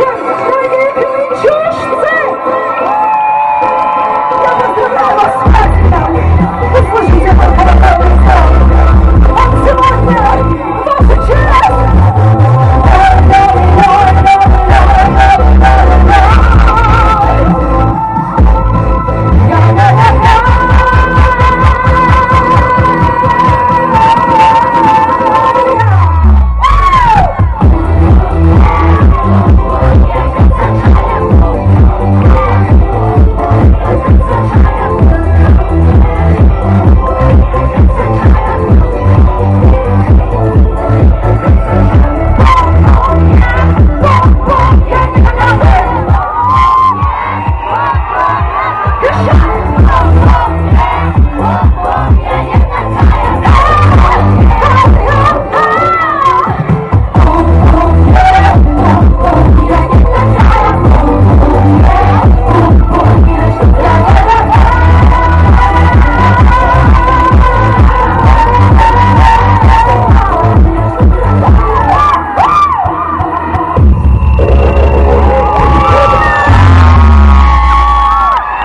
Yeah.